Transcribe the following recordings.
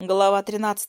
Глава 13.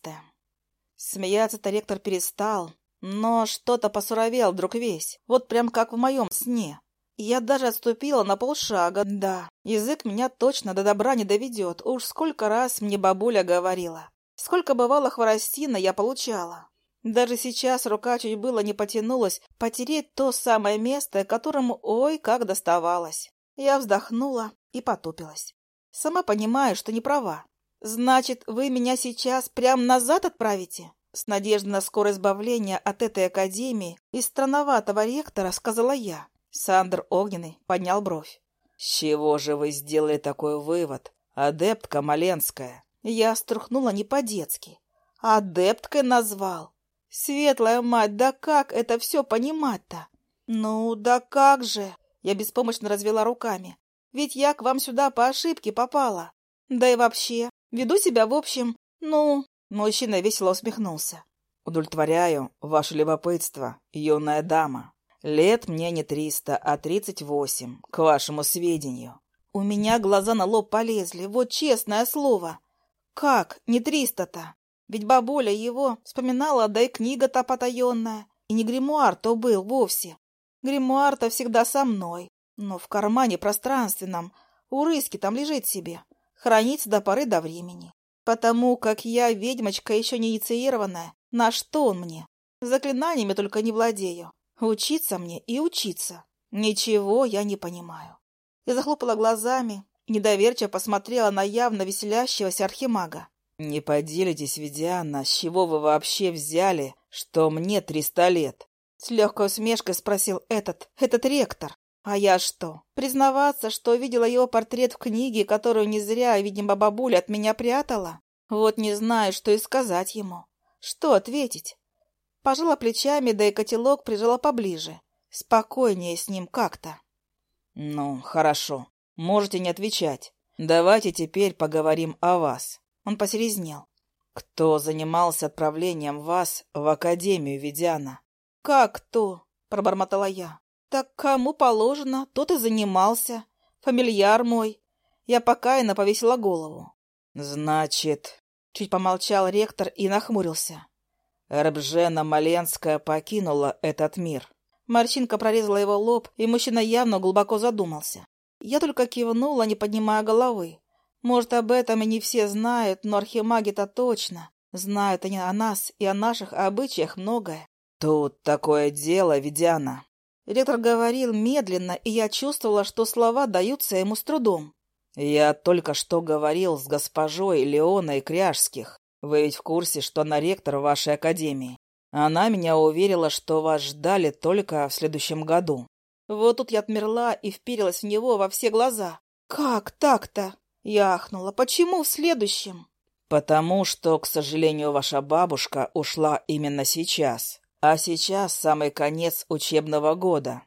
Смеяться-то ректор перестал, но что-то посуровел вдруг весь, вот прям как в моем сне. Я даже отступила на полшага, да. Язык меня точно до добра не доведет, уж сколько раз мне бабуля говорила. Сколько бывало хворостина я получала. Даже сейчас рука чуть было не потянулась потереть то самое место, которому ой как доставалось. Я вздохнула и потупилась. Сама понимаю, что не права. «Значит, вы меня сейчас прямо назад отправите?» С надеждой на скорое избавление от этой академии и странноватого ректора сказала я. Сандр Огненный поднял бровь. «С чего же вы сделали такой вывод, адептка Маленская?» Я струхнула не по-детски. «Адепткой назвал? Светлая мать, да как это все понимать-то?» «Ну, да как же!» Я беспомощно развела руками. «Ведь я к вам сюда по ошибке попала. Да и вообще, Веду себя, в общем, ну...» Мужчина весело усмехнулся. «Удовлетворяю ваше любопытство, юная дама. Лет мне не триста, а тридцать восемь, к вашему сведению». У меня глаза на лоб полезли, вот честное слово. Как не триста-то? Ведь бабуля его вспоминала, да и книга-то потаенная. И не гримуар то был вовсе. Гримуар-то всегда со мной, но в кармане пространственном, у рыски там лежит себе хранить до поры до времени. Потому как я ведьмочка еще не инициированная, на что он мне? Заклинаниями только не владею. Учиться мне и учиться. Ничего я не понимаю. Я захлопала глазами, недоверчиво посмотрела на явно веселящегося архимага. «Не поделитесь, Ведиана, с чего вы вообще взяли, что мне триста лет?» С легкой усмешкой спросил этот, этот ректор. А я что? Признаваться, что видела его портрет в книге, которую не зря, видимо, бабуля от меня прятала? Вот не знаю, что и сказать ему. Что ответить? Пожала плечами, да и котелок прижала поближе. Спокойнее с ним как-то. Ну, хорошо. Можете не отвечать. Давайте теперь поговорим о вас. Он посерезнел. Кто занимался отправлением вас в Академию Ведяна? Как кто? Пробормотала я. Так кому положено, тот и занимался. Фамильяр мой. Я покаянно повесила голову. Значит, чуть помолчал ректор и нахмурился. Рабжена Маленская покинула этот мир. Морщинка прорезала его лоб, и мужчина явно глубоко задумался. Я только кивнула, не поднимая головы. Может, об этом и не все знают, но архимаги-то точно. Знают они о нас и о наших обычаях многое. Тут такое дело, Ведяна. Ректор говорил медленно, и я чувствовала, что слова даются ему с трудом. «Я только что говорил с госпожой Леоной Кряжских. Вы ведь в курсе, что она ректор вашей академии. Она меня уверила, что вас ждали только в следующем году». Вот тут я отмерла и вперилась в него во все глаза. «Как так-то?» — я ахнула. «Почему в следующем?» «Потому что, к сожалению, ваша бабушка ушла именно сейчас. А сейчас самый конец учебного года.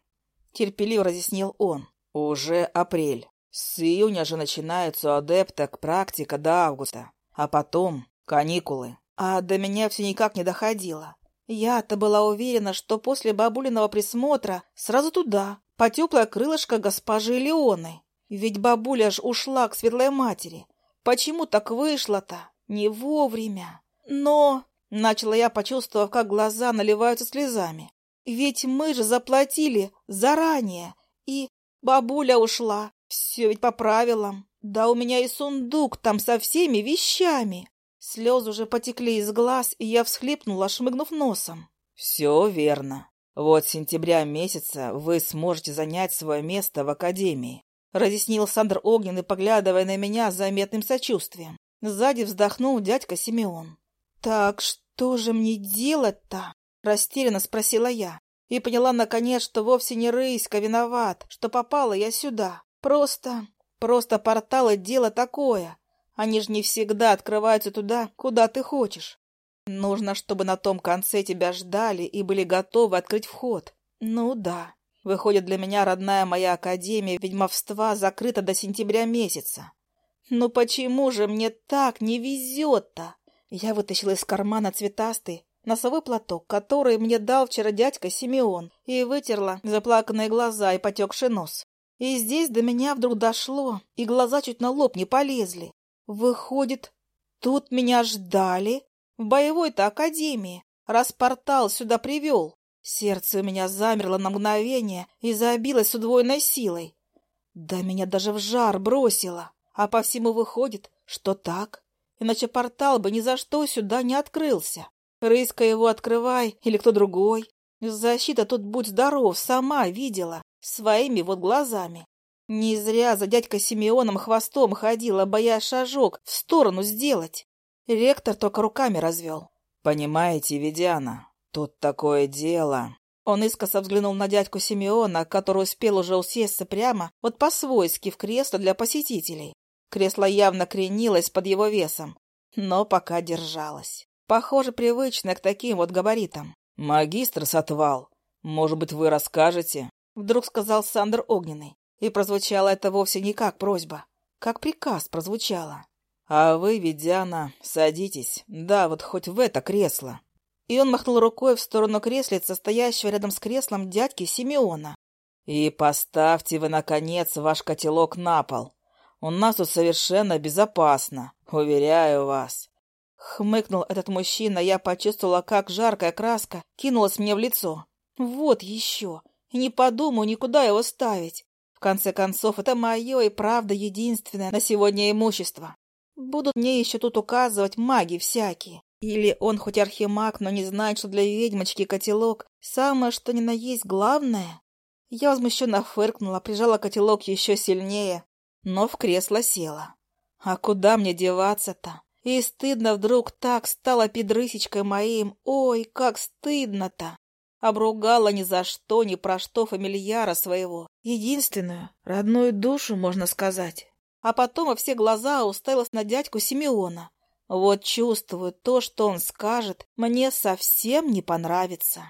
Терпеливо разъяснил он. Уже апрель. С июня же начинается у адепток практика до августа. А потом каникулы. А до меня все никак не доходило. Я-то была уверена, что после бабулиного присмотра сразу туда, по теплое крылышко госпожи Леоны. Ведь бабуля ж ушла к светлой матери. Почему так вышло-то? Не вовремя. Но Начала я, почувствовав, как глаза наливаются слезами. Ведь мы же заплатили заранее. И бабуля ушла. Все ведь по правилам. Да у меня и сундук там со всеми вещами. Слезы уже потекли из глаз, и я всхлипнула, шмыгнув носом. Все верно. Вот с сентября месяца вы сможете занять свое место в академии. Разъяснил Сандр Огненный, поглядывая на меня с заметным сочувствием. Сзади вздохнул дядька Симеон. Так что... «Что же мне делать-то?» — растерянно спросила я. И поняла, наконец, что вовсе не Рыська виноват, что попала я сюда. Просто... просто порталы — дело такое. Они же не всегда открываются туда, куда ты хочешь. Нужно, чтобы на том конце тебя ждали и были готовы открыть вход. Ну да. Выходит, для меня родная моя академия ведьмовства закрыта до сентября месяца. Но почему же мне так не везет-то? Я вытащила из кармана цветастый носовой платок, который мне дал вчера дядька Симеон, и вытерла заплаканные глаза и потекший нос. И здесь до меня вдруг дошло, и глаза чуть на лоб не полезли. Выходит, тут меня ждали в боевой-то академии, раз портал сюда привел. Сердце у меня замерло на мгновение и забилось с удвоенной силой. Да меня даже в жар бросило. А по всему выходит, что так иначе портал бы ни за что сюда не открылся. Рыска его открывай или кто другой. Защита тут, будь здоров, сама видела, своими вот глазами. Не зря за дядькой Симеоном хвостом ходила, боясь шажок в сторону сделать. Ректор только руками развел. «Понимаете, Ведяна, тут такое дело...» Он искоса взглянул на дядьку Симеона, который успел уже усесться прямо, вот по-свойски в кресло для посетителей. Кресло явно кренилось под его весом, но пока держалось. Похоже, привычно к таким вот габаритам. «Магистр Сатвал, может быть, вы расскажете?» Вдруг сказал Сандер Огненный. И прозвучало это вовсе не как просьба, как приказ прозвучало. «А вы, Ведяна, садитесь. Да, вот хоть в это кресло». И он махнул рукой в сторону креслица, стоящего рядом с креслом дядьки Симеона. «И поставьте вы, наконец, ваш котелок на пол. У нас тут совершенно безопасно, уверяю вас. Хмыкнул этот мужчина, я почувствовала, как жаркая краска кинулась мне в лицо. Вот еще. Не подумаю никуда его ставить. В конце концов, это мое и правда единственное на сегодня имущество. Будут мне еще тут указывать маги всякие. Или он хоть архимаг, но не знает, что для ведьмочки котелок самое что ни на есть главное? Я возмущенно фыркнула, прижала котелок еще сильнее, но в кресло села. А куда мне деваться-то? И стыдно вдруг так стало педрысечкой моим. Ой, как стыдно-то! Обругала ни за что, ни про что фамильяра своего. Единственную, родную душу, можно сказать. А потом во все глаза уставилась на дядьку Симеона. Вот чувствую, то, что он скажет, мне совсем не понравится.